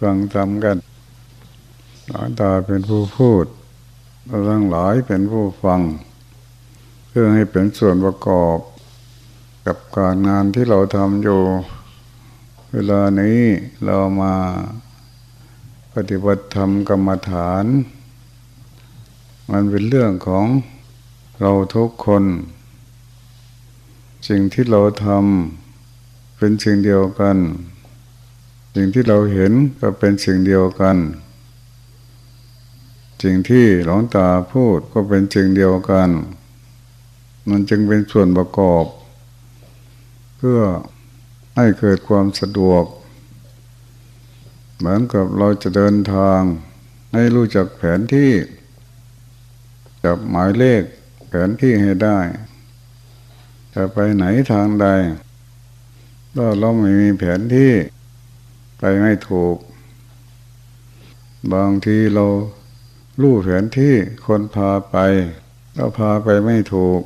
ฟังทำกันหลวงตาเป็นผู้พูดเราทั้งหลายเป็นผู้ฟัง เพื่อให้เป็นส่วนประกอบกับการงานที่เราทำอยู่ เวลานี้เรามาปฏิบัติธรรมกรรมฐาน มันเป็นเรื่องของเราทุกคน สิ่งที่เราทำเป็นสิ่งเดียวกัน สิ่งที่เราเห็นก็เป็นสิ่งเดียวกัน สิ่งที่หลวงตาพูดก็เป็นสิ่งเดียวกัน มันจึงเป็นส่วนประกอบ เพื่อให้เกิดความสะดวก เหมือนกับเราจะเดินทาง ให้รู้จักแผนที่จับหมายเลขแผนที่ให้ได้ จะไปไหนทางใดถ้าเราไม่มีแผนที่ ไปไม่ถูก บางทีเรารู้แผนที่คนพาไปเราพาไปไม่ถูก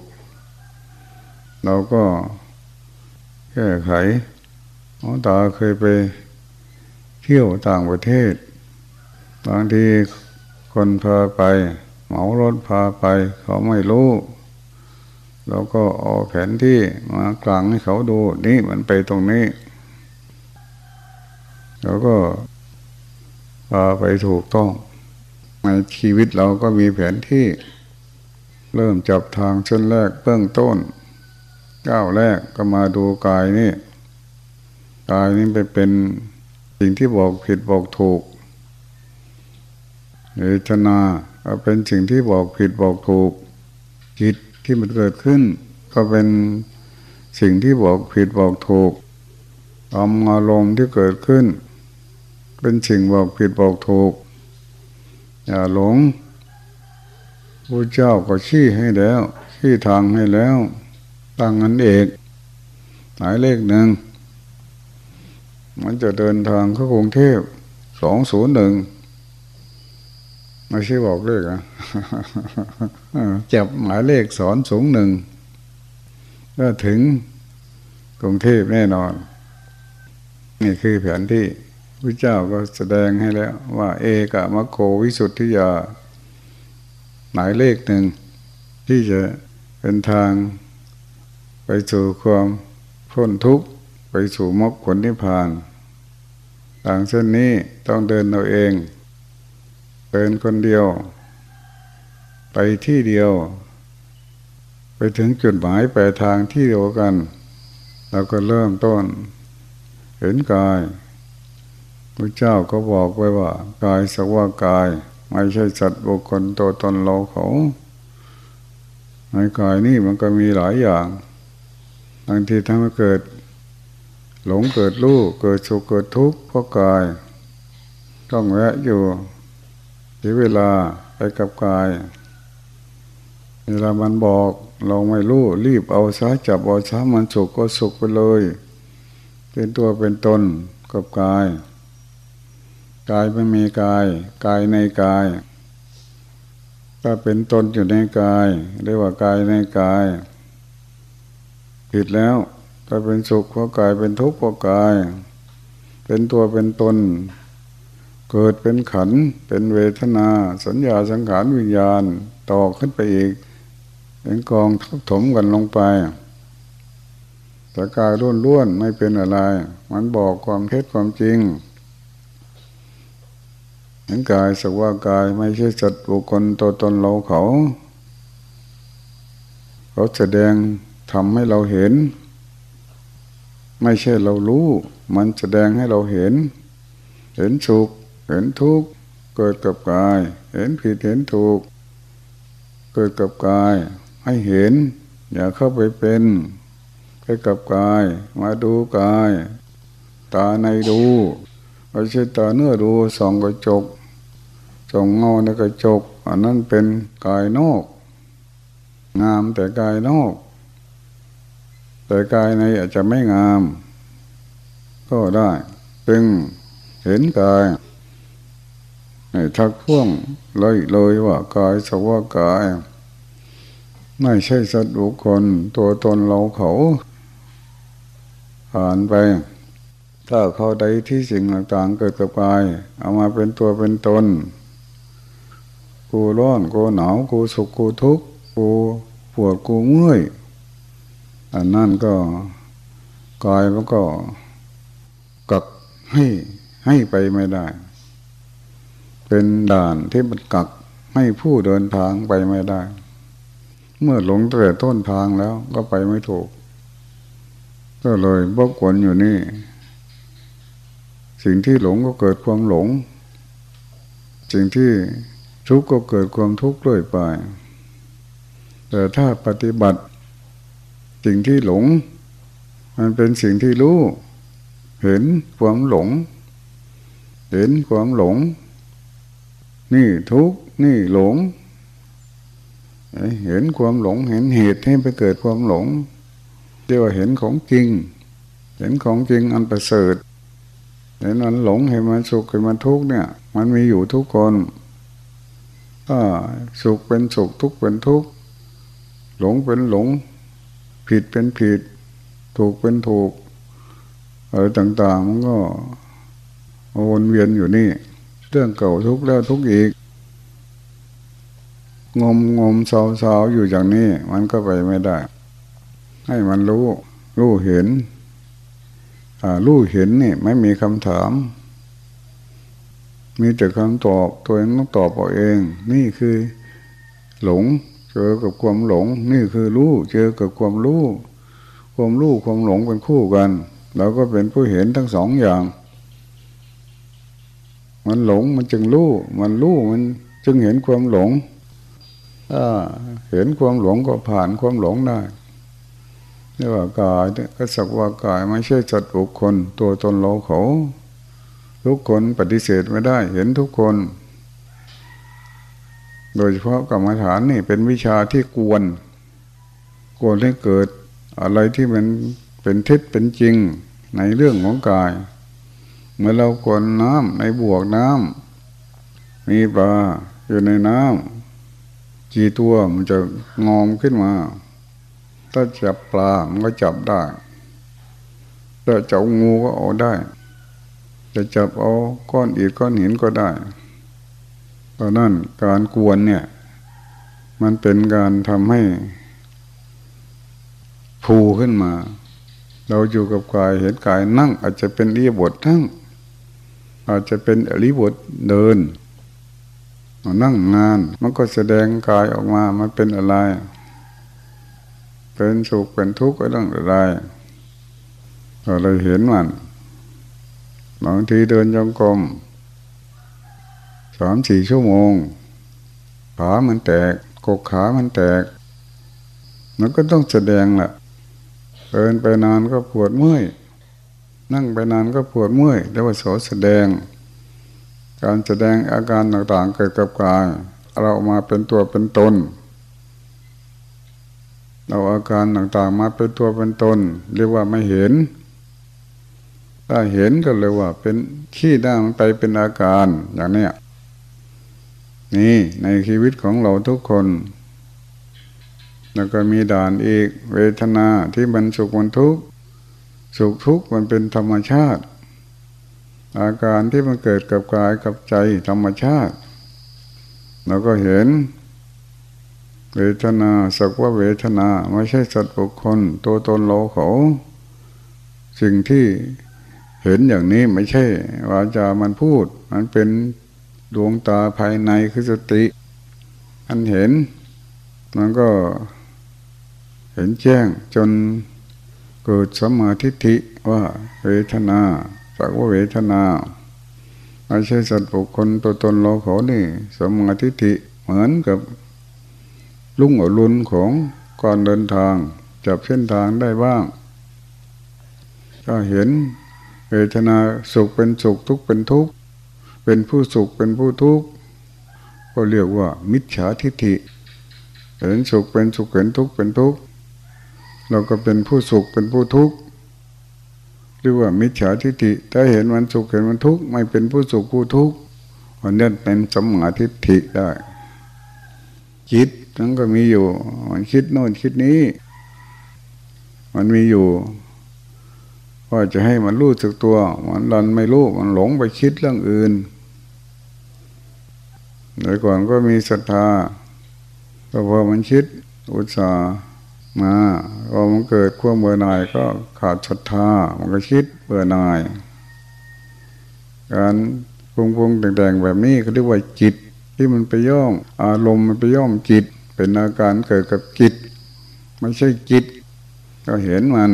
เราก็แก้ไขหมอตาเคยไปเที่ยวต่างประเทศ บางทีคนพาไป เหมารถพาไป เขาไม่รู้เราก็เอาแผนที่มากลางให้เขาดู นี่มันไปตรงนี้ เราก็พาไปถูกต้อง ในชีวิตเราก็มีแผนที่ เริ่มจับทางชั้นแรกเบื้องต้นก้าวแรกก็มาดูกายนี่กายนี้ไปเป็นสิ่งที่บอกผิดบอกถูกเวทนาเป็นสิ่งที่บอกผิดบอกถูกจิตที่มันเกิดขึ้น ก็เป็นสิ่งที่บอกผิดบอกถูกอารมณ์ที่เกิดขึ้น เป็นสิ่งบอกผิดบอกถูก อย่าหลงพระเจ้าก็ชี้ให้แล้วชี้ทางให้แล้ว ตั้งอันเอกหมายเลขหนึ่ง มันจะเดินทางเข้ากรุงเทพสองศูนย์หนึ่งไม่ใช่บอกเลขอะจับหมายเลขสอนสูงหนึ่งก็ถึงกรุงเทพแน่นอน นี่คือแผนที่ พระเจ้าก็แสดงให้แล้ว ว่า เอกมะโควิสุทธิยาหมายเลขหนึ่ง ที่จะเป็นทาง ไปสู่ความพ้นทุกข์ไปสู่มรรคผลนิพพานทางเส้นนี้ต้องเดินเราเอง เดินคนเดียว ไปที่เดียว ไปถึงจุดหมายปลายทางที่เดียวกัน เราก็เริ่มต้น เห็นกาย พระเจ้าก็บอกไว้ว่า กายสักว่ากาย ไม่ใช่สัตว์บุคคลตัวตนเราเขาในกายนี่มันก็มีหลายอย่างบางทีทำให้เกิด หลงเกิดรู้เกิดสุขเกิดทุกข์เพราะกาย ต้องแวะอยู่เสียเวลาไปกับกาย เวลามันบอกเราไม่รู้รีบเอาช้าจับเอาช้ามันสุขก็สุขไปเลย เป็นตัวเป็นตนกับกาย กายไม่มีกาย กายในกายถ้าเป็นตนอยู่ในกาย เรียกว่ากายในกาย ผิดแล้วถ้าเป็นสุขเพราะกายเป็นทุกข์เพราะกาย เป็นตัวเป็นตน เกิดเป็นขันเป็นเวทนา สัญญาสังขารวิญญาณต่อขึ้นไปอีก เป็นกองทับถมกันลงไปแต่กายล้วนๆไม่เป็นอะไร มันบอกความเท็จความจริง เห็นกายสักว่ากายไม่ใช่สัตว์บุคคลตัวตนเราเขา เขาแสดงทำให้เราเห็น ไม่ใช่เรารู้ มันแสดงให้เราเห็น เห็นสุขเห็นทุกข์เกิดกับกาย เห็นผิดเห็นถูก เกิดกับกาย ให้เห็น อย่าเข้าไปเป็นไปกับกาย มาดูกาย ตาในดู ไม่ใช่ตาเนื้อดูส่องกระจกส่องเงาในกระจก อันนั้นเป็นกายนอก งามแต่กายนอก แต่กายในอาจจะไม่งาม ก็ได้จึงเห็นกายในทักพ่วงเลยเลยว่ากายสว่ากาย ไม่ใช่สัตว์บุคคลตัวตนเราเขา ผ่านไป ถ้าเขาใดที่สิ่งต่างๆ เกิดกับกาย เอามาเป็นตัวเป็นตน กูร้อนกูหนาวกูสุขกูทุกข์กูปวดกูเมื่อยอันนั่นก็กายมันก็กักให้ให้ไปไม่ได้ เป็นด่านที่มันกักให้ผู้เดินทางไปไม่ได้ เมื่อหลงแต่ต้นทางแล้วก็ไปไม่ถูก ก็เลยบกวนอยู่นี่ สิ่งที่หลงก็เกิดความหลง สิ่งที่ทุกข์ก็เกิดความทุกข์ด้วยไป แต่ถ้าปฏิบัติ สิ่งที่หลง มันเป็นสิ่งที่รู้ เห็นความหลง เห็นความหลง นี่ทุกข์นี่หลง เห็นความหลง เห็นเหตุให้ไปเกิดความหลงเรียกว่าเห็นของจริง เห็นของจริงอันประเสริฐ ห็นมันหลงเห็นมันสุขเห็นมันทุกข์เนี่ย มันมีอยู่ทุกคนถ้าสุขเป็นสุขทุกข์เป็นทุกข์หลงเป็นหลง ผิดเป็นผิด ถูกเป็นถูกอะไรต่างๆ มันก็วนเวียนอยู่นี่ เรื่องเก่าทุกแล้วทุกอีก งมงมเศร้าๆอยู่อย่างนี้ มันก็ไปไม่ได้ ให้มันรู้ รู้เห็น รู้เห็นนี่ไม่มีคำถาม มีแต่คำตอบตัวเองต้องตอบเอาเอง นี่คือหลง เจอกับความหลง นี่คือรู้เจอกับความรู้ความรู้ความหลงเป็นคู่กันเราก็เป็นผู้เห็นทั้งสองอย่าง มันหลงมันจึงรู้ มันรู้มันจึงเห็นความหลงถ้าเห็นความหลงก็ผ่านความหลงได้ เรียกว่ากายก็สักว่ากายไม่ใช่จัดบุคคล ตัวตนเราเขา ทุกคนปฏิเสธไม่ได้เห็นทุกคน โดยเฉพาะกรรมฐานนี่เป็นวิชาที่กวนกวนให้เกิดอะไรที่มันเป็นเท็จเป็นจริงในเรื่องของกาย เมื่อเรากวนน้ำในบวกน้ำมีปลาอยู่ในน้ำกี่ตัวมันจะงอมขึ้นมา ถ้าจับปลามันก็จับได้ถ้าจับงูก็เอาได้จะจับเอาก้อนอิฐก้อนหินก็ได้ตอนนั้นการกวนเนี่ย มันเป็นการทำให้ภูขึ้นมา เราอยู่กับกายเห็นกายนั่ง อาจจะเป็นอริบทนั่ง อาจจะเป็นอริบทเดินนั่งงาน มันก็แสดงกายออกมา มันเป็นอะไร เป็นสุขเป็นทุกข์ก็ต้องอะไรเราเลยเห็นมันบางทีเดินจงกรมสามสี่ชั่วโมงขามันแตกกกขามันแตก มันก็ต้องแสดงแหละเดินไปนานก็ปวดเมื่อยนั่งไปนานก็ปวดเมื่อยเรียกว่าโสแสดง การแสดงอาการต่างๆเกิดกับกาย เรามาเป็นตัวเป็นตน เราอาการต่างๆมาเป็นตัวเป็นตน เรียกว่าไม่เห็น ถ้าเห็นก็เลยว่า เป็นขี้ด้ามไปเป็นอาการอย่างเนี้ยนี่ในชีวิตของเราทุกคน แล้วก็มีด่านอีก เวทนาที่มันสุขมันทุกข์สุขทุกข์มันเป็นธรรมชาติ อาการที่มันเกิดกับกายกับใจธรรมชาติเราก็เห็น เวทนาสักว่าเวทนาไม่ใช่สัตว์บุคคล ตัวตนเราเขาสิ่งที่เห็นอย่างนี้ไม่ใช่วาจามันพูด มันเป็นดวงตาภายในคือสติ อันเห็น มันก็เห็นแจ้งจนเกิดสมาธิิว่าเวทนาสักว่าเวทนาไม่ใช่สัตว์บุคคลตัวตนเราเขานี่สมาธิิเหมือนกับ ลุ่งอรุณของก่อนเดินทาง จับเส้นทางได้บ้างก็เห็นเวทนาสุขเป็นสุขทุกข์เป็นทุกข์เป็นผู้สุขเป็นผู้ทุกข์ก็เรียกว่า มิจฉาทิฏฐิ เห็นสุขเป็นสุขเห็นทุกข์เป็นทุกข์เราก็เป็นผู้สุขเป็นผู้ทุกข์เรียกว่ามิจฉาทิฏฐิถ้าเห็นมันสุขเห็นมันทุกข์ไม่เป็นผู้สุขผู้ทุกข์มันนั่นเป็นสมมาทิฏฐิได้คิด นั้นก็มีอยู่ มันคิดโน่นคิดนี้ มันมีอยู่ก็จะให้มันรู้สึกตัว มันรันไม่รู้มันหลงไปคิดเรื่องอื่นเมื่ก่อนก็มีศรัทธาแต่พอมันคิดอุตสาห์มาพอมันเกิดความเบื่อหน่ายก็ขาดศรัทธา มันก็คิดเบื่อหน่าย การพุงพุงแต่งๆแบบนี้เขาเรียกว่าจิตที่มันไปย่อม อารมณ์มันไปย่อมจิต เป็นอาการเกิดกับจิต ไม่ใช่จิต ก็เห็นมัน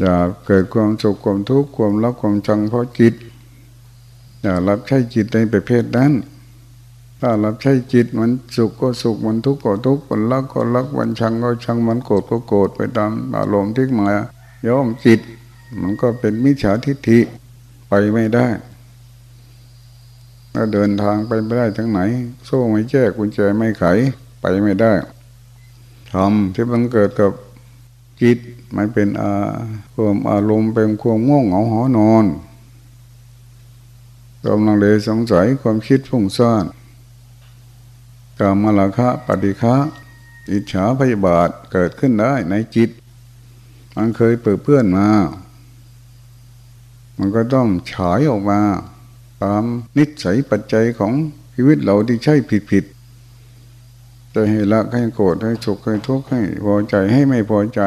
อย่าเกิดความสุขความทุกข์ความรักความชังเพราะจิต อย่ารับใช้จิตในประเภทนั้น ถ้ารับใช้จิตมันสุขก็สุขมันทุกข์ก็ทุกข์มันรักก็รักมันชังก็ชังมันโกรธก็โกรธไปตามอารมณ์ที่มาย่อมจิต มันก็เป็นมิจฉาทิฏฐิไปไม่ได้ถ้าเดินทางไปไม่ได้ทั้งไหน โซ่ไม่แจ้กุญแจไม่ไข ไปไม่ได้ทำที่มันเกิดกับจิตมันเป็นอาความอารมณ์เป็นความง่วงเหงาหอนอนกำลังเลยสงสัยความคิดฟุ้งซ่านกามลคะปฏิฆะอิจฉาพยาบาทเกิดขึ้นได้ในจิต มันเคยเปิดเพื่อนมา มันก็ต้องฉายออกมา ตามนิสัยปัจจัยของชีวิตเราที่ใช่ผิดผิด จะให้ละให้โกรธให้สุขให้ทุกข์ให้พอใจให้ไม่พอใจ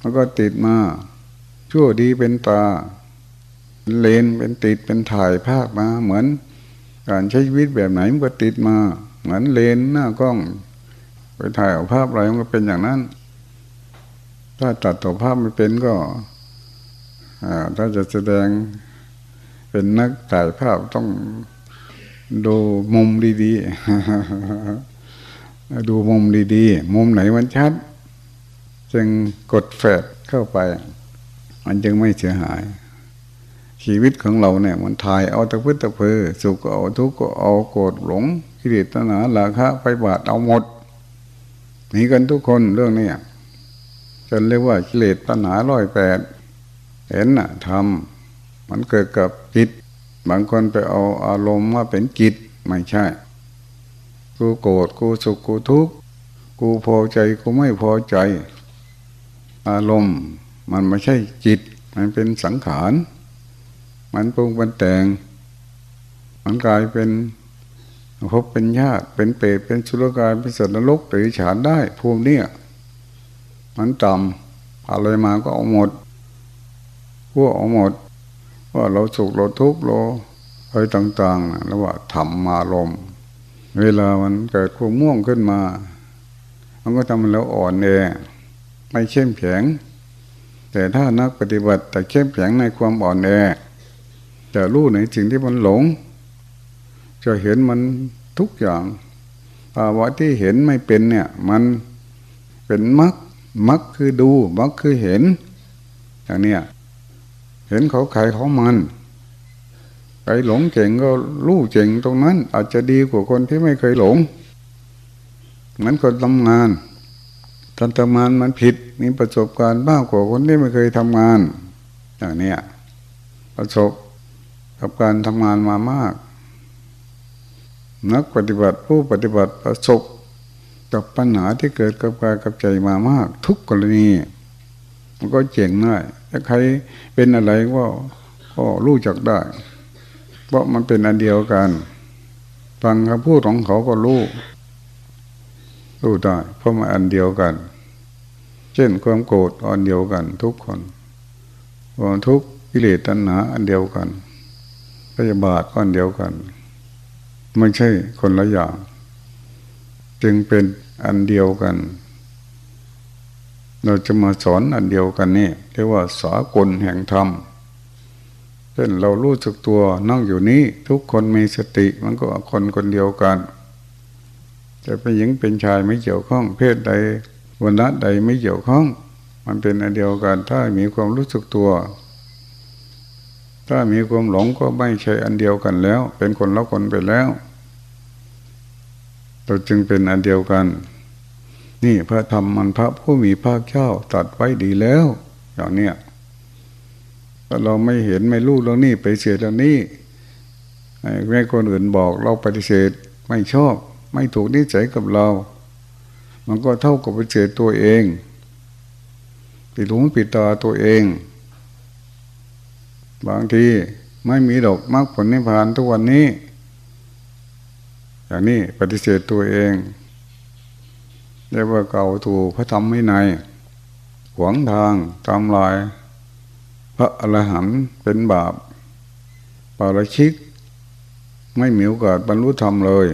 มันก็ติดมาชั่วดีเป็นตา เลนเป็นติดเป็นถ่ายภาพมา เหมือน การใช้ชีวิตแบบไหนมันก็ติดมา เหมือนเลนหน้ากล้อง ไปถ่ายเอาภาพอะไรมันก็เป็นอย่างนั้น ถ้าตัดต่อภาพไม่เป็นก็ถ้าจะแสดงเป็นนักถ่ายภาพต้องดูมุมดีๆ ดูมุมดีๆ มุมไหนมันชัด จึงกดแฟดเข้าไป มันจึงไม่เสียหาย ชีวิตของเราเนี่ย มันถ่ายเอาตะพื้นตะเพอสุขเอาทุกข์ก็เอาโกรธหลงกิเลสตัณหาราคะไปบาดเอาหมดหนีกันทุกคนเรื่องนี้จนเรียกว่ากิเลสตัณหาร้อยแปดเห็นน่ะทำมันเกิดกับจิต บางคนไปเอาอารมณ์ว่าเป็นจิตไม่ใช่ กูโกรธกูสุขกูทุกข์กูพอใจกูไม่พอใจ อารมณ์มันไม่ใช่จิต มันเป็นสังขาร มันปรุงมันแต่ง มันกลายเป็นพบเป็นญาติเป็นเปรตเป็นสุรกายเป็นสัตว์นรกหรือฉานได้ภูมิเนี่ยมันต่ำอะไรมาก็เอาหมดพวกเอาหมด ว่าเราสุขเราทุกข์เราอะไรต่างๆนะแล้วว่าธรรมาลม เวลามันเกิดความม่วงขึ้นมา มันก็ทำให้เราอ่อนแอไม่เข้มแข็ง แต่ถ้านักปฏิบัติแต่เข้มแข็งในความอ่อนแอจะรู้ในสิ่งที่มันหลง จะเห็นมันทุกอย่างภาวะที่เห็นไม่เป็นเนี่ย มันเป็นมักมักคือดูมักคือเห็นอย่างเนี้ยเห็นเขาขายของมัน ไปหลงเก่งก็รู้เก่งตรงนั้น อาจจะดีกว่าคนที่ไม่เคยหลงเหมือนคนทำงานทำทำงานมันผิดมีประสบการณ์มากกว่าคนที่ไม่เคยทำงานอย่างเนี้ยประสบกับการทำงานมามาก นักปฏิบัติผู้ปฏิบัติประสบกับปัญหาที่เกิดกับกายกับใจมามาก ทุกกรณีมันก็เจ๋งง่ายถ้าใครเป็นอะไรก็ก็รู้จักได้ เพราะมันเป็นอันเดียวกัน ฟังคำพูดของเขาก็รู้รู้ได้เพราะมันอันเดียวกัน เช่นความโกรธอันเดียวกัน ทุกคนความทุกข์กิเลสตัณหาอันเดียวกันพยาบาทก้อนเดียวกันไม่ใช่คนละอย่าง จึงเป็นอันเดียวกัน เราจะมาสอนอันเดียวกันนี่เรียกว่าสากลแห่งธรรม เช่นเรารู้สึกตัวนั่งอยู่นี้ ทุกคนมีสติมันก็คนคนเดียวกัน จะเป็นหญิงเป็นชายไม่เกี่ยวข้อง เพศใดวันละใดไม่เกี่ยวข้อง มันเป็นอันเดียวกัน ถ้ามีความรู้สึกตัว ถ้ามีความหลงก็ไม่ใช่อันเดียวกันแล้ว เป็นคนละคนไปแล้วเราจึงเป็นอันเดียวกัน นี่พระธรรมมันพระผู้มีพระเจ้าตัดไว้ดีแล้ว อย่างเนี้ย ถ้าเราไม่เห็นไม่รู้เรื่องนี้ไปเสียเรื่องนี้แม่คนอื่นบอกเราปฏิเสธไม่ชอบ ไม่ถูกนิสัยกับเรา มันก็เท่ากับปฏิเสธตัวเองปิดหูปิดตาตัวเอง บางทีไม่มีดอกมรรคผลนิพพานทุกวันนี้ อย่างนี้ปฏิเสธตัวเองเรียกว่าเก่าถูกพระธรรมไม่ในหวงทางตามลาย พระอรหันต์เป็นบาปปาราชิก ไม่มีโอกาสบรรลุธรรมเลย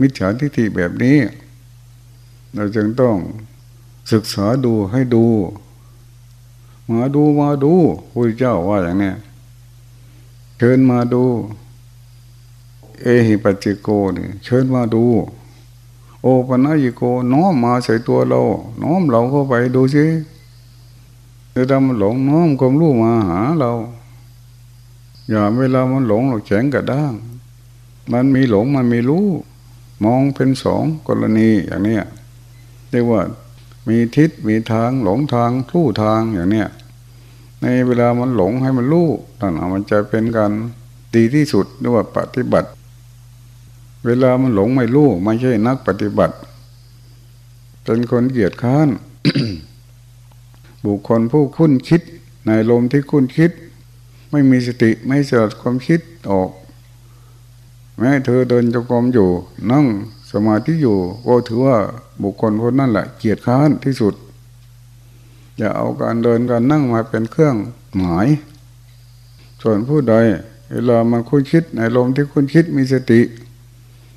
มิจฉาทิฏฐิแบบนี้ เราจึงต้องศึกษาดูให้ดู มาดูมาดูพระเจ้าว่าอย่างนี้เชิญมาดู เอหิปัจจิโกนี่เชิญมาดู โอปัญญิโกน้อมมาใส่ตัวเรา น้อมเราเข้าไปดูสิ จะทำหลงน้อมความรู้มาหาเรา อย่าเวลามันหลงเราแข็งกระด้าง มันมีหลงมันมีรู้ มองเป็นสองกรณีอย่างนี้เรียกว่ามีทิศมีทางหลงทางรู้ทางอย่างเนี้ยในเวลามันหลงให้มันรู้นั่นมันจะเป็นการดีที่สุดด้วยปฏิบัติ เวลามันหลงไม่รู้ไม่ใช่นักปฏิบัติ เป็นคนเกียจค้าน บุคคลผู้คุ้นคิด ในลมที่คุ้นคิด ไม่มีสติไม่เสิดความคิดออก แม้เธอเดินจงกรมอยู่ นั่งสมาธิอยู่ก็ถือว่าบุคคลคนนั้นแหละเกียจค้านที่สุดอย่าเอาการเดินการนั่งมาเป็นเครื่องหมาย ส่วนผู้ใดเวลามันคุ้นคิดในลมที่คุ้นคิดมีสติ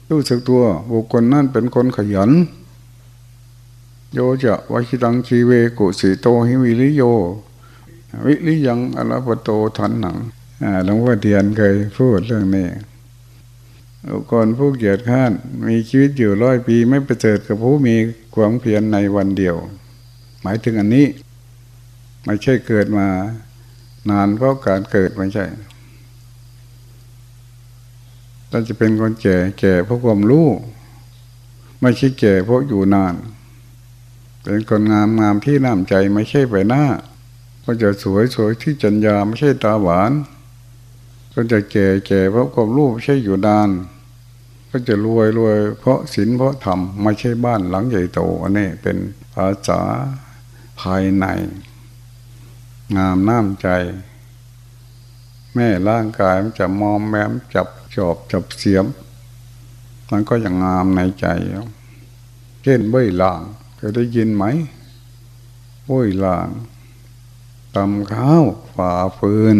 รู้สึกตัวบุคคลนั่นเป็นคนขยัน โยจะวชิตังชีเวกุสิโตหิวิริโย วิริยังอลปโตทันหนังหลวงพ่อเทียนเคยพูดเรื่องนี้คนผู้เกียรติข้านมีชีวิตอยู่ร้อยปีไม่ประเสริฐกับผู้มีความเพียรในวันเดียว หมายถึงอันนี้ ไม่ใช่เกิดมา นานเพราะการเกิดไม่ใช่เราจะเป็นคนแก่แก่เพราะความรู้ ไม่ใช่แก่เพราะอยู่นาน เป็นคนงามงามที่น้ำใจไม่ใช่ไปหน้า ก็จะสวยสวยที่จัญญาไม่ใช่ตาหวาน ก็จะแก่แก่เพราะความรู้ไม่ใช่อยู่นาน ก็จะรวยรวยเพราะศีลเพราะธรรมไม่ใช่บ้านหลังใหญ่โตอันนี้เป็นภาษาภายใน งามน้ำใจ แม่ร่างกายมันจะมอมแมมจับจอบจับเสียม มันก็ยังงามในใจ เช่นเบ้ยลาง เคยได้ยินไหมเบ้ยลางตำข้าวฝ่าฟืน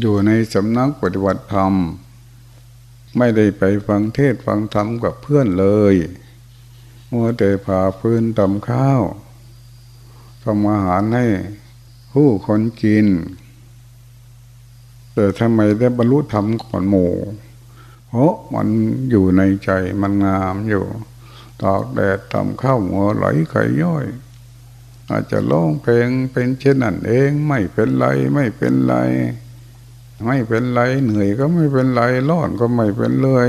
อยู่ในสำนักปฏิบัติธรรม ไม่ได้ไปฟังเทศฟังธรรมกับเพื่อนเลยมัวแต่ผ่าฟืนตำข้าวทำอาหารให้ผู้คนกิน แต่ทำไมได้บรรลุธรรมก่อนหมู่เพราะมันอยู่ในใจมันงามอยู่ ตอกแดดทำข้าวหัวไหลไข่ย่อย อาจจะร้องเพลงเป็นเช่นนั้นเอง ไม่เป็นไรไม่เป็นไร ไม่เป็นไรเหนื่อยก็ไม่เป็นไรร้อนก็ไม่เป็นเลย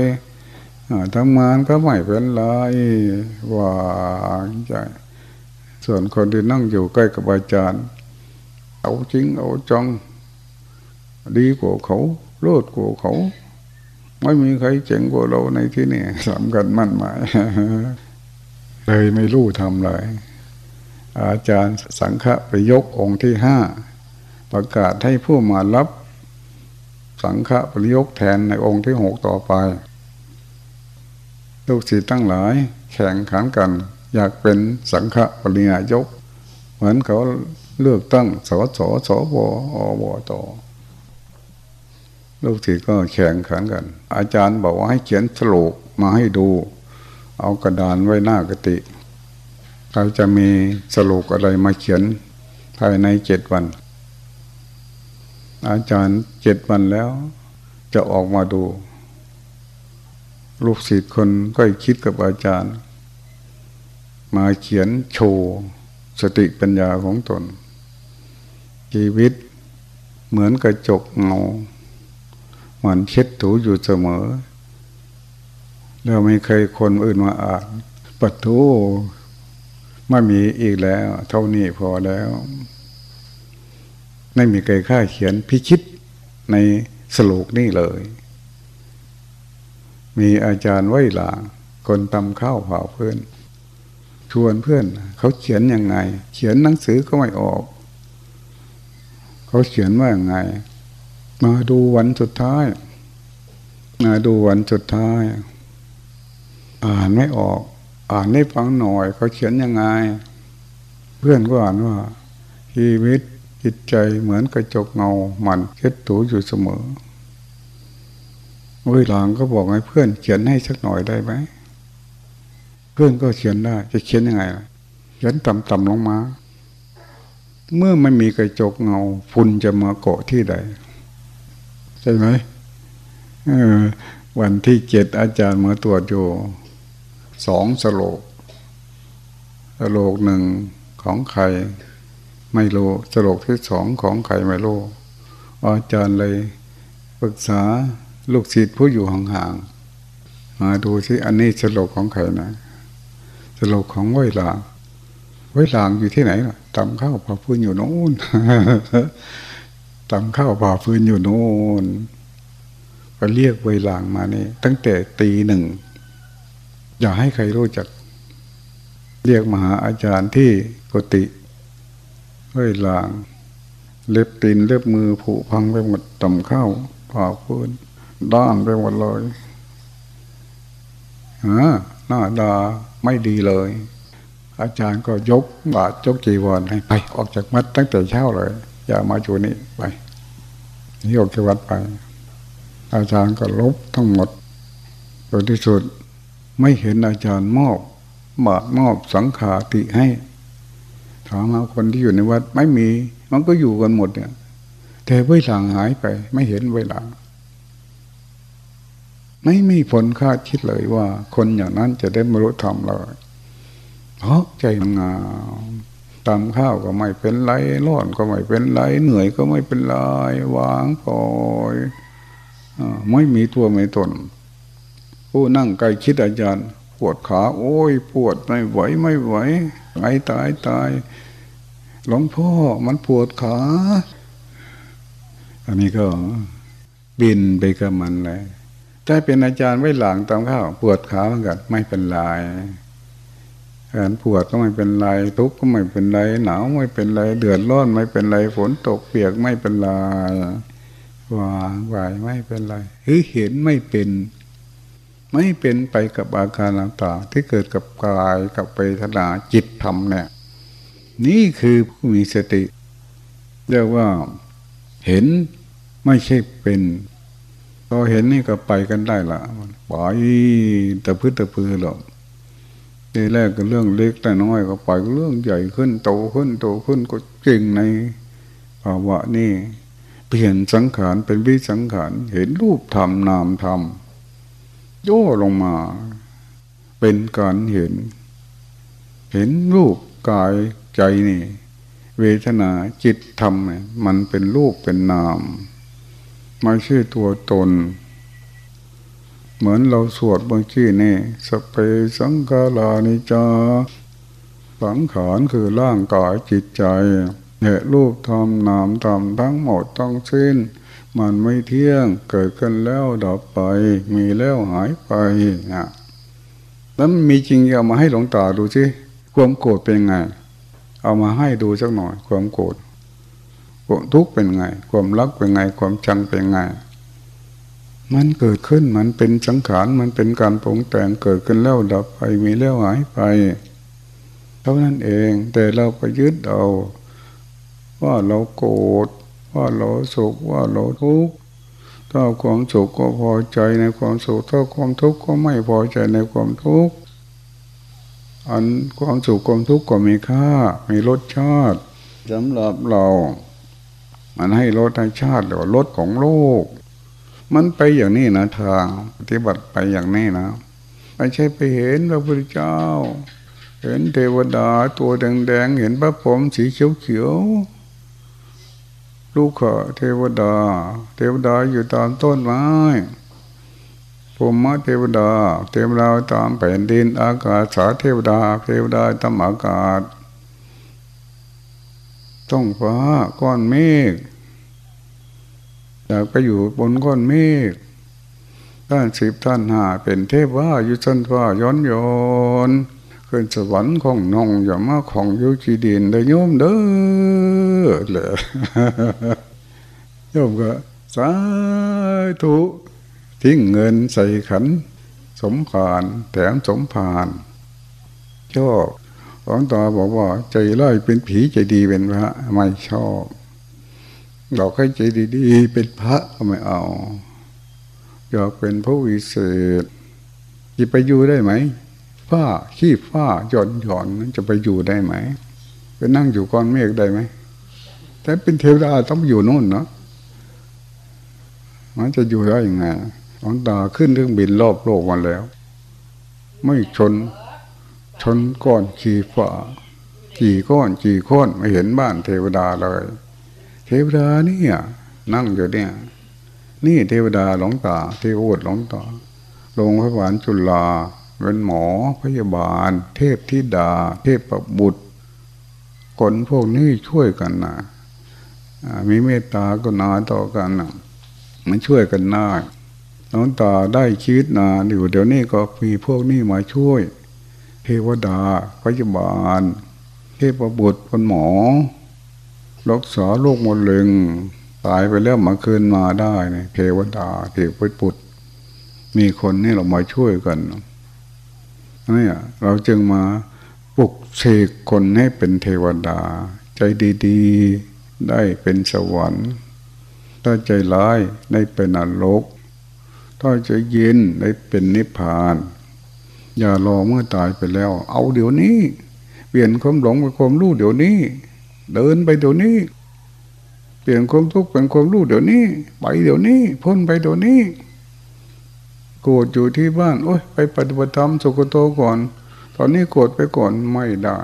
ทำงานก็ไม่เป็นไรว่างใจส่วนคนที่นั่งอยู่ใกล้กับอาจารย์ เอาจริงเอาจังดีกว่าเขาโลดกว่าเขา ไม่มีใครเจ๋งกว่าเราในที่นี้สำคัญมั่นหมาย เลยไม่รู้ทำเลย อาจารย์สังฆะไปยกองค์ที่ห้าประกาศให้ผู้มารับสังฆะไปยกแทนในองค์ที่หกต่อไป ลูกศิษย์ตั้งหลายแข่งขันกัน อยากเป็นสังฆปริญายก เหมือนเขาเลือกตั้งสสสวอบตลูกศิษย์ก็แข่งขันกัน อาจารย์บอกว่าให้เขียนสรุปมาให้ดู เอากระดานไว้หน้ากติเขาจะมีสรุปอะไรมาเขียนภายในเจ็ดวัน อาจารย์เจ็ดวันแล้ว จะออกมาดู ลูกศิษย์คนก็คิดกับอาจารย์ มาเขียนโชว์สติปัญญาของตน ชีวิตเหมือนกระจกเงา มันเช็ดถูอยู่เสมอ แล้วไม่เคยคนอื่นมาอ่านปัดทูไม่มีอีกแล้ว เท่านี้พอแล้ว ไม่มีใครค่าเขียนพิชิตในสโลกนี่เลย มีอาจารย์ไว้หลาคนตำข้าวเผาเพื่อน ชวนเพื่อน เขาเขียนยังไง เขียนหนังสือก็ไม่ออก เขาเขียนว่าอย่างไง มาดูวันสุดท้าย มาดูวันสุดท้าย อ่านไม่ออก อ่านให้ฟังหน่อยเขาเขียนยังไง เพื่อนก็อ่านว่าชีวิตจิตใจเหมือนกระจกเงาหมันเช็ดถูอยู่เสมอเวลาก็บอกให้เพื่อนเขียนให้สักหน่อยได้ไหมเพื่อนก็เขียนได้ จะเขียนยังไงเขียนต่ำๆลงมา เมื่อไม่มีกระจกเงาฝุ่นจะมาเกาะที่ใดใช่ไหมวันที่เจ็ดอาจารย์มาตรวจอยู่ สองสโลกสโลกหนึ่งของใครไม่รู้สโลกที่สองของใครไม่รู้อาจารย์เลยปรึกษาลูกศิษย์ผู้อยู่ห่างๆมาดูที่อันนี้สโลกของใครนะสโลกของไวลางไวลางอยู่ที่ไหนล่ะตำข้าวผ่าพื้นอยู่โน่นตำข้าวผ่าพื้นอยู่โน่นก็เรียกไวลางมานี่ ตั้งแต่ตีหนึ่ง อย่าให้ใครรู้จัก เรียกมหาอาจารย์ที่กติไวลาง เล็บตีนเล็บมือผุพังไปหมดต่ำข้าวผ่าพื้นด้านไปหมดเลยฮะหน้าดาไม่ดีเลย อาจารย์ก็ยกบาตรยกจีวรให้ไป ออกจากวัดตั้งแต่เช้าเลย อย่ามาจูนี่ไปนี่ออกจากวัดไป อาจารย์ก็ลบทั้งหมดโดยที่สุด ไม่เห็นอาจารย์มอบบาตรมอบสังขาติให้ ถามมาคนที่อยู่ในวัดไม่มี มันก็อยู่กันหมดเนี่ยแต่เวลาหายไปไม่เห็นเวลา ไม่มีผลคาดคิดเลยว่า คนอย่างนั้นจะได้บรรลุธรรมเลยเพราะใจงามตามข้าวก็ไม่เป็นไรร้อนก็ไม่เป็นไร เหนื่อยก็ไม่เป็นไรวางปล่อยอไม่มีตัวไม่ตน ผู้นั่งใกล้คิดอาจารย์ ปวดขา โอ้ย ปวดไม่ไหวไม่ไหวไอตายตายหลวงพ่อมันปวดขา อันนี้ก็บินไปกับมันเลยถ้าเป็นอาจารย์ไว้หลังตามข้าวปวดขาเหมือนกันไม่เป็นไรการปวดก็ไม่เป็นไรทุกข์ก็ไม่เป็นไรหนาวไม่เป็นไรเดือดร้อนไม่เป็นไรฝนตกเปียกไม่เป็นไรวางไหวไม่เป็นไรคือเห็นไม่เป็น ไม่เป็นไปกับอาการต่างๆที่เกิดกับกายกับเวทนาจิตธรรมเนี่ยนี่คือผู้มีสติ เรียกว่าเห็นไม่ใช่เป็นพอเห็นนี่ก็ไปกันได้ละไปแต่พื้นแต่พื้นหรอกทีแรกก็เรื่องเล็กแต่น้อยก็ไปเรื่องใหญ่ขึ้นโตขึ้นโตขึ้นก็จริงในภาวะนี่เปลี่ยนสังขารเป็นวิสังขารเห็นรูปธรรมนามธรรม ย่อลงมา เป็นการเห็น เห็นรูปกายใจนี่ เวทนาจิตธรรมมันเป็นรูปเป็นนามไม่ใช่ตัวตน เหมือนเราสวดบางที่นี่สเปสังกาลานิจาสังขารคือร่างกายจิตใจเหตุรูปธรรมนามธรรมทั้งหมดต้องสิ้น มันไม่เที่ยงเกิดขึ้นแล้วดับไป มีแล้วหายไปนะแล้วมีจริงเอามาให้หลวงตาดูสิความโกรธเป็นไง เอามาให้ดูสักหน่อย ความโกรธความทุกข์เป็นไง ความรักเป็นไง ความชังเป็นไง มันเกิดขึ้นมันเป็นสังขารมันเป็นการปรุงแต่งเกิดขึ้นแล้วดับไปมีแล้วหายไปเท่านั้นเองแต่เราไปยึดเอา ว่าเราโกรธ ว่าเราสุขว่าเราทุกข์ถ้าความสุขก็พอใจในความสุขถ้าความทุกข์ก็ไม่พอใจในความทุกข์อันความสุขความทุกข์ก็มีค่ามีรสชาติสำหรับเรา มันให้ลดให้ชาติหรือลดของโลก มันไปอย่างนี้นะทางปฏิบัติไปอย่างนี้นะไม่ใช่ไปเห็นพระพุทธเจ้า เห็นเทวดาตัวแดงๆ เห็นพระผมสีเขียวๆ ลูกขะเทวดา เทวดาอยู่ตามต้นไม้ภูมิเทวดา เทวดาตามแผ่นดินอากาศสาเทวดา เทวดาตามอากาศ ต้องฟ้าก้อนเมฆอยากไปอยู่บนก้อนเมฆท่านสิบท่านหาเป็นเทพว่าอยู่ชั้นฟ้าย้อนโยน ขึ้นสวรรค์ของนองอย่ามาของยุจีดินได้โยมเด้อเลยโยมก็สาธุทิ้งเงินใส่ขัน สมผานแถมสมผานชอบหลวงตาบอกว่า ใจร้ายเป็นผีใจดีเป็นพระไม่ชอบเราให้ใจดีๆเป็นพระก็ไม่เอาอยากเป็นผู้วิเศษจะไปอยู่ได้ไหม ฝ้าขี้ฝ้าหย่อนหย่อนจะไปอยู่ได้ไหมไปนั่งอยู่ก้อนเมฆได้ไหมแต่เป็นเทวดาต้องอยู่โน่นเนาะมันจะอยู่ได้ยังไงหลวงตาขึ้นเครื่องบินรอบโลกมาแล้ว ไม่ชน ชนก้อนขี่ฝ้าขี่ก้อนขี่ค้อนไม่เห็นบ้านเทวดาเลย เทวดาเนี่ยนั่งอยู่เนี่ย นี่เทวดาหลวงตาเทวดหลวงตาลงพระหวานจุลา เป็นหมอพยาบาล เทพธิดา เทพประบุตรคนพวกนี้ช่วยกันนะมีเมตตาก็นาต่อกันนะมันช่วยกันได้น้องตาได้ชีวิตนาอยู่เดี๋ยวนี้ก็มีพวกนี้มาช่วย เทวดาพยาบาล เทพประบุตรคนหมอ รักษาโรคมะเร็งตายไปแล้วมาคืนมาได้เนี่ยเทวดาเทพปุตรมีคนนี่เรามาช่วยกัน นี่เราจึงมาปลุกเสกคนให้เป็นเทวดา ใจดีๆ ได้เป็นสวรรค์ถ้าใจร้ายได้เป็นนรกถ้าใจเย็นได้เป็นนิพพาน อย่ารอเมื่อตายไปแล้ว เอาเดี๋ยวนี้ เปลี่ยนความหลงเป็นความรู้เดี๋ยวนี้ เดินไปเดี๋ยวนี้ เปลี่ยนความทุกข์เป็นความรู้เดี๋ยวนี้ ไปเดี๋ยวนี้ พ้นไปเดี๋ยวนี้ โกรธอยู่ที่บ้านโอ้ยไปปฏิบัติธรรมสุกโตก่อน ตอนนี้โกรธไปก่อนไม่ได้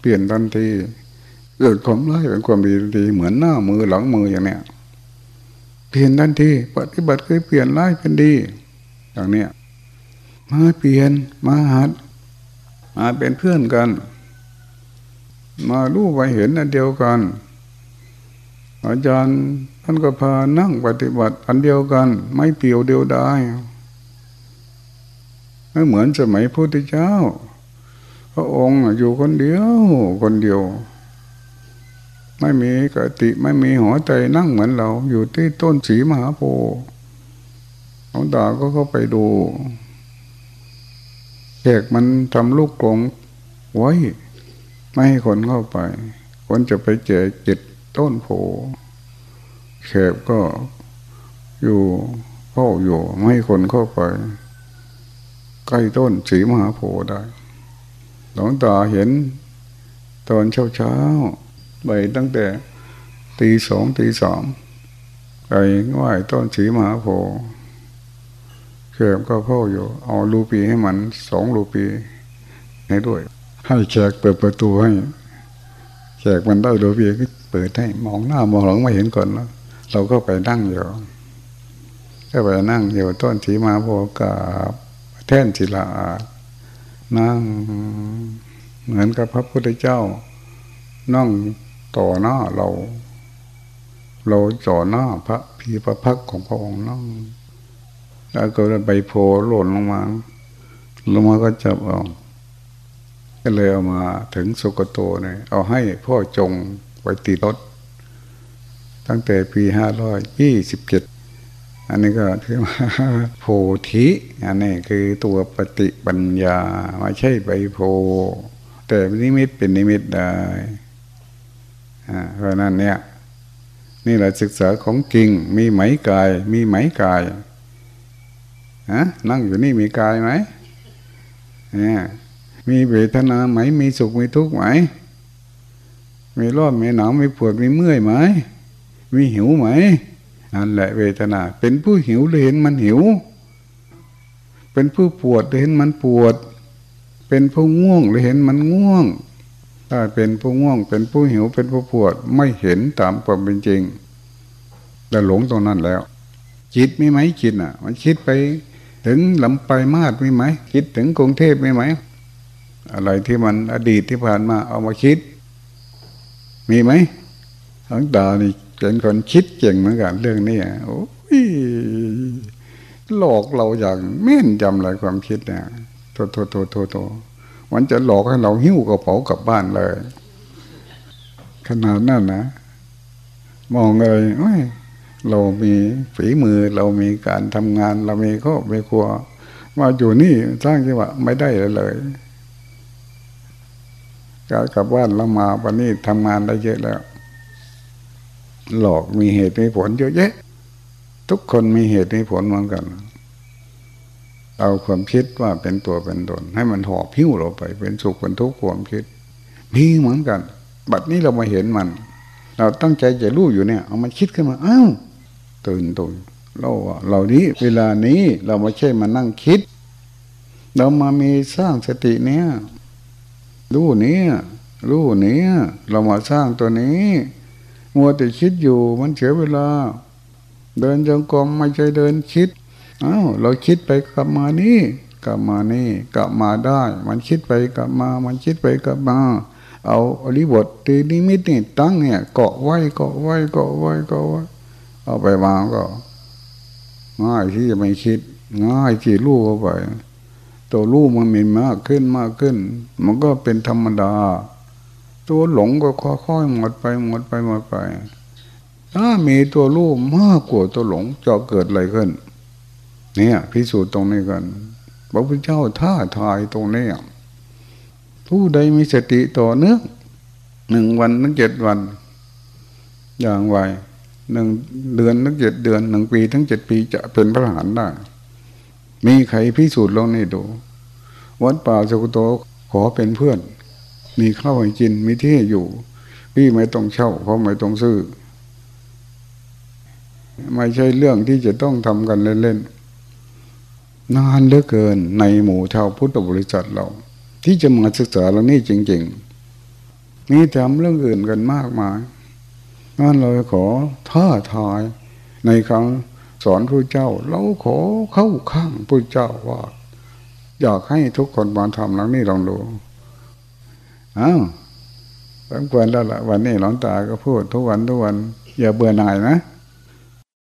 เปลี่ยนทันทีเกิดความร้ายเป็นความดีดีเหมือนหน้ามือหลังมืออย่างเนี้ยเปลี่ยนทันทีปฏิบัติเคยเปลี่ยนร้ายเป็นดี อย่างเนี้ยมาเปลี่ยนมาหัด มาเป็นเพื่อนกัน มารู้ไปเห็นอันเดียวกัน อาจารย์ท่านก็พานั่งปฏิบัติอันเดียวกัน ไม่เปลี่ยวเดียวได้ ไม่เหมือนสมัยพุทธเจ้า พระองค์อยู่คนเดียว คนเดียว ไม่มีกติไม่มีหัวใจนั่งเหมือนเรา อยู่ที่ต้นสีมหาโพธิ์หลวงตาก็เข้าไปดูแขกมันทำลูกกลงไว้ ไม่ให้คนเข้าไป คนจะไปเจอจิตต้นโพแขกก็อยู่เข้าอยู่ไม่ให้คนเข้าไป ใกล้ต้นสีมหาโพธิ์ได้ หลวงตาเห็นตอนเช้าเช้าไปตั้งแต่ตีสองตีสามไปไหว้ต้นสีมหาโพธิ์เขมก็เข้าอยู่ เอาลูปีให้มันสองลูปีให้ด้วย ให้แขกเปิดประตูให้แขกมันได้ลูปีก็เปิดให้มองหน้ามองหลังไม่เห็นก่อนแล้วเราก็ไปนั่งอยู่ก็ไปนั่งอยู่ต้นสีมาโพกับ แท่นศิลานั่งเหมือนกับพระพุทธเจ้า นั่งต่อหน้าเรา เราจ่อหน้าพระพีพระพักของพระองค์นั่งแล้วก็ใบโพหล่นลงมาลงมาก็จับเอาก็เลยเอามาถึงสุกโตเนี่ยเอาให้พ่อจงไว้ตีรถ ตั้งแต่ปีห้าร้อยยี่สิบเจ็ด อันนี้ก็คือโพธิอันนี้คือตัวปฏิปัญญาไม่ใช่ใบโพแต่นิมิตเป็นนิมิตได้เพราะนั้นเนี่ย นี่แหละศึกษาของจริง มีไหมกาย มีไหมกายฮะนั่งอยู่นี่มีกายไหมเนี่ยมีเวทนาไหม มีสุขมีทุกข์ไหม มีร้อนมีหนาวมีปวดมีเมื่อยไหม มีหิวไหม นั่นแหละเวทนา เป็นผู้หิวเลยเห็นมันหิว เป็นผู้ปวดเลยเห็นมันปวด เป็นผู้ง่วงเลยเห็นมันง่วง ถ้าเป็นผู้ง่วง เป็นผู้หิว เป็นผู้ปวด ไม่เห็นตามความเป็นจริงแต่หลงตรงนั้นแล้ว จิตมีไหมจิตอะ มันคิดไปถึงลำไปมาดมีไหม คิดถึงกรุงเทพมีไหม อะไรที่มันอดีตที่ผ่านมาเอามาคิด มีไหมทั้งตานี่ เป็นคนคิดเก่งเหมือนกันเรื่องนี้โอ้ยหลอกเราอย่างแม่นจำอะไรความคิดเนี่ยโทโทโทโทโทมันจะหลอกให้เราหิ้วกระเป๋ากลับบ้านเลย ขนาดนั้นนะมองเลยโอ้ยเรามีฝีมือเรามีการทำงาน เรามีก็ไม่กลัว มาอยู่นี่สร้างจังหวะไม่ได้เลยการกลับบ้านเรามาวันนี้ทำงานได้เยอะแล้ว หลอกมีเหตุมีผลเยอะแยะ ทุกคนมีเหตุมีผลเหมือนกัน เอาความคิดว่าเป็นตัวเป็นตน ให้มันหอบพิ้วเราไป เป็นสุขเป็นทุกข์ความคิด มีเหมือนกัน บัดนี้เรามาเห็นมัน เราตั้งใจจะรู้อยู่เนี่ย เอามันคิดขึ้นมาอ้าวตื่นตัวเราเรานี้เวลานี้เราไม่ใช่มานั่งคิด เรามามีสร้างสติเนี่ยรู้เนี้ยรู้เนี้ยเรามาสร้างตัวนี้ มัวแต่คิดอยู่มันเสียเวลา เดินจงกรมไม่ใช่เดินคิดอ้าวเราคิดไปกลับมานี่กลับมานี่กลับมาได้ มันคิดไปกลับมา มันคิดไปกลับมา เอาอริบทตีนิมิตนี่ตั้งเนี่ยเกาะไว้เกาะไว้เกาะไว้เกาะไว้เอาไปวางก็ง่ายที่จะไม่คิด ง่ายที่รู้เข้าไป ตัวรู้มันมีมากขึ้นมากขึ้น มันก็เป็นธรรมดา ตัวหลงก็ค่อยๆหมดไปหมดไปหมดไป ถ้ามีตัวรู้มากกว่าตัวหลงจะเกิดอะไรขึ้น เนี่ย พิสูจน์ตรงนี้กันพระพุทธเจ้าท่าทายตรงนี้ผู้ใดมีสติต่อเนื่องหนึ่งวันถึงเจ็ดวัน อย่างไวหนึ่งเดือนถึงเจ็ดเดือนหนึ่งปีถึงเจ็ดปีจะเป็นพระอรหันได้ มีใครพิสูจน์ลงนี่ดู วัดป่าสุกโตขอเป็นเพื่อน มีข้าวให้กินมีที่อยู่พี่ไม่ต้องเช่าเพราะไม่ต้องซื้อ ไม่ใช่เรื่องที่จะต้องทำกันเล่นๆนานเหลือเกินในหมู่ชาวพุทธบริษัทเรา ที่จะมาศึกษาเรื่องนี้จริงๆมีทำเรื่องอื่นกันมากมายนั่นเลยขอท้าทายในครั้งสอนพระเจ้า เราขอเข้าข้างพระเจ้าว่า อยากให้ทุกคนมาทำหลังนี้ลองดู อ้าวสมควรแล้วละวันนี้หลวงตาก็พูดทุกวันทุกวัน อย่าเบื่อหน่ายนะ